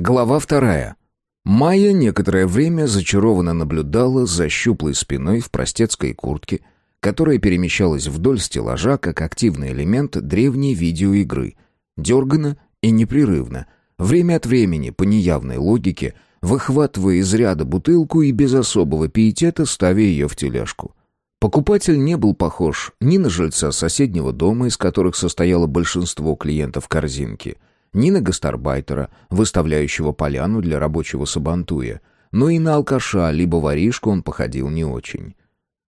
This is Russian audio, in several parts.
Глава вторая. Майя некоторое время зачарованно наблюдала за щуплой спиной в простецкой куртке, которая перемещалась вдоль стеллажа как активный элемент древней видеоигры. Дергано и непрерывно, время от времени, по неявной логике, выхватывая из ряда бутылку и без особого пиетета ставя ее в тележку. Покупатель не был похож ни на жильца соседнего дома, из которых состояло большинство клиентов корзинки – ни на гастарбайтера, выставляющего поляну для рабочего сабантуя, но и на алкаша, либо воришку он походил не очень.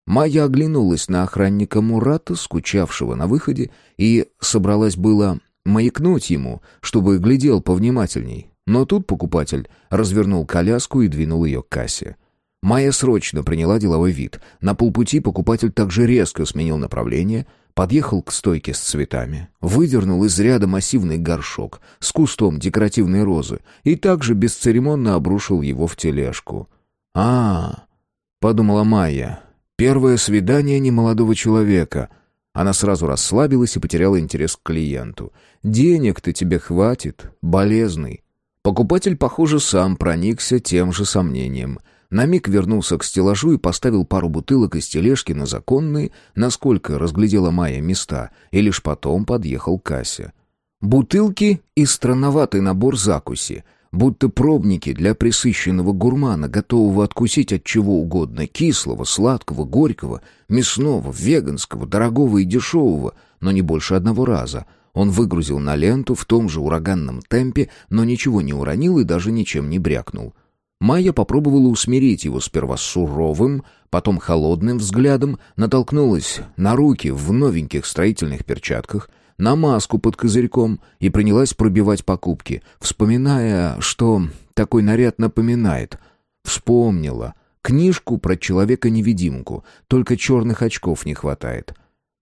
Майя оглянулась на охранника Мурата, скучавшего на выходе, и собралась было маякнуть ему, чтобы глядел повнимательней. Но тут покупатель развернул коляску и двинул ее к кассе. Майя срочно приняла деловой вид. На полпути покупатель также резко сменил направление — Подъехал к стойке с цветами, выдернул из ряда массивный горшок с кустом декоративной розы и также бесцеремонно обрушил его в тележку. а, подумала Майя, — «первое свидание немолодого человека». Она сразу расслабилась и потеряла интерес к клиенту. «Денег-то тебе хватит, болезный». Покупатель, похоже, сам проникся тем же сомнением — на миг вернулся к стеллажу и поставил пару бутылок из тележки на законные, насколько разглядела Майя места, и лишь потом подъехал к кассе. Бутылки и странноватый набор закуси, будто пробники для присыщенного гурмана, готового откусить от чего угодно, кислого, сладкого, горького, мясного, веганского, дорогого и дешевого, но не больше одного раза — он выгрузил на ленту в том же ураганном темпе, но ничего не уронил и даже ничем не брякнул. Майя попробовала усмирить его сперва суровым, потом холодным взглядом, натолкнулась на руки в новеньких строительных перчатках, на маску под козырьком и принялась пробивать покупки, вспоминая, что такой наряд напоминает. Вспомнила. Книжку про человека-невидимку, только черных очков не хватает.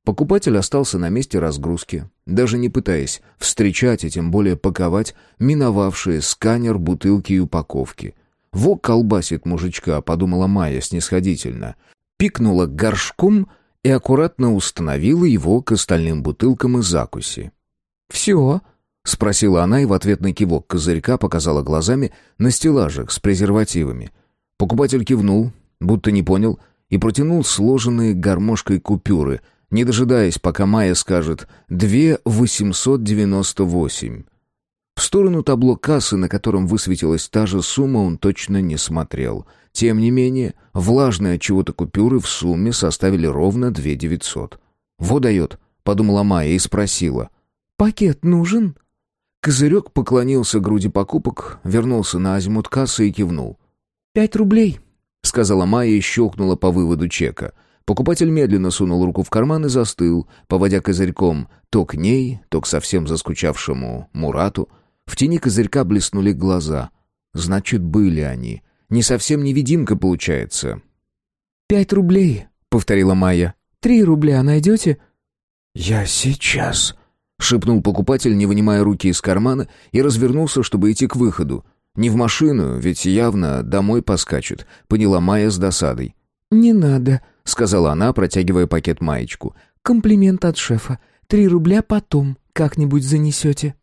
Покупатель остался на месте разгрузки, даже не пытаясь встречать и тем более паковать миновавшие сканер бутылки и упаковки — во колбасит мужичка, подумала Майя снисходительно. Пикнула горшком и аккуратно установила его к остальным бутылкам и закуси. «Все?» — спросила она и в ответ на кивок козырька показала глазами на стеллажах с презервативами. Покупатель кивнул, будто не понял, и протянул сложенные гармошкой купюры, не дожидаясь, пока Майя скажет «две восемьсот девяносто восемь». В сторону табло кассы, на котором высветилась та же сумма, он точно не смотрел. Тем не менее, влажные от чего-то купюры в сумме составили ровно две девятьсот. «Во дает», — подумала Майя и спросила. «Пакет нужен?» Козырек поклонился груди покупок, вернулся на азимут кассы и кивнул. «Пять рублей», — сказала Майя и щелкнула по выводу чека. Покупатель медленно сунул руку в карман и застыл, поводя козырьком то к ней, то к совсем заскучавшему Мурату. В тени козырька блеснули глаза. Значит, были они. Не совсем невидимка получается. «Пять рублей», — повторила Майя. «Три рубля найдете?» «Я сейчас», — шепнул покупатель, не вынимая руки из кармана, и развернулся, чтобы идти к выходу. Не в машину, ведь явно домой поскачут, поняла Майя с досадой. «Не надо», — сказала она, протягивая пакет маечку. «Комплимент от шефа. Три рубля потом как-нибудь занесете».